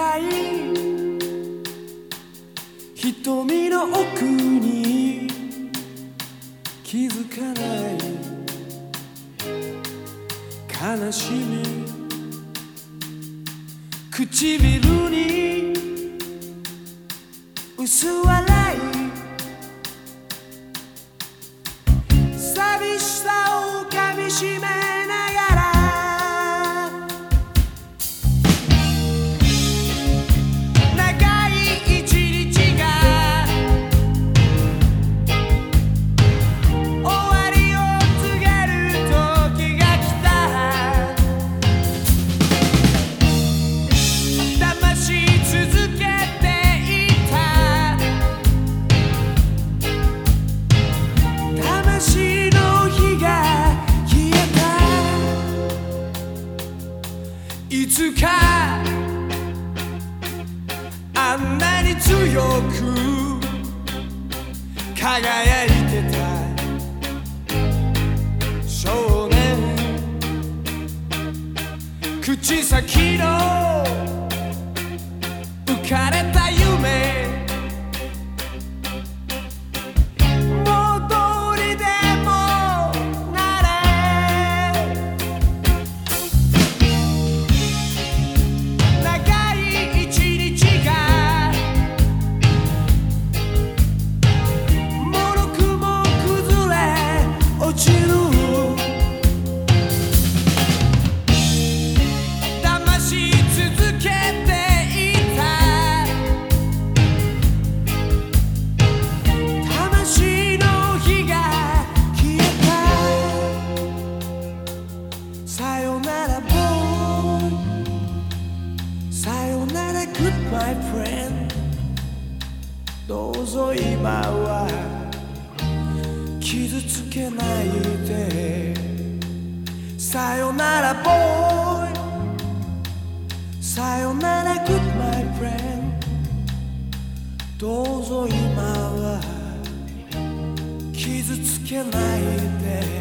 ない。瞳の奥に気づかない。悲しみ。唇に薄笑い。いつかあんなに強く輝いてた少年。口先の my friend. どうぞ今は傷つけないで。さよならボーイさよなら Good my friend. どうぞ今は傷つけないで。